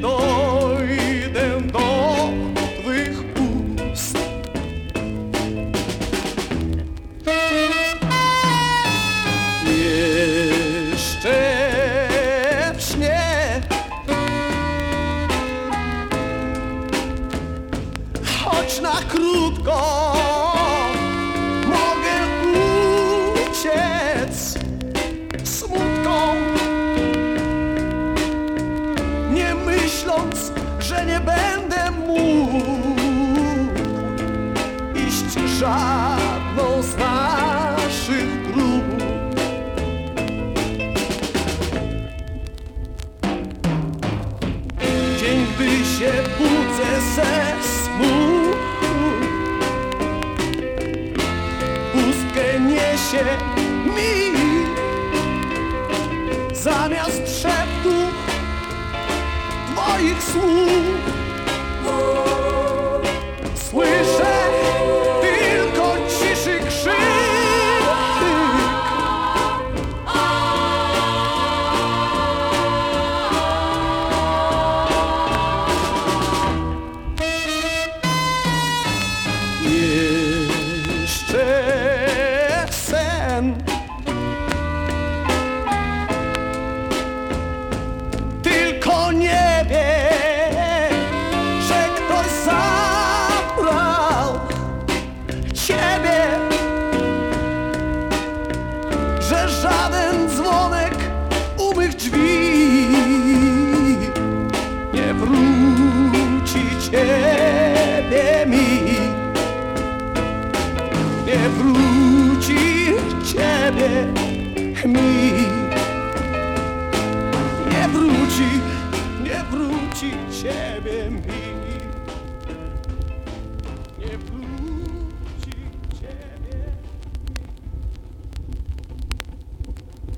dojdę do twych ust. Jeszcze śnie Choć na krótko naszych dróg. Dzień, gdy się budzę ze snu Pustkę niesie mi. Zamiast szeptu Twoich słów nie wróci ciebie mi. Nie wróci, nie wróci ciebie.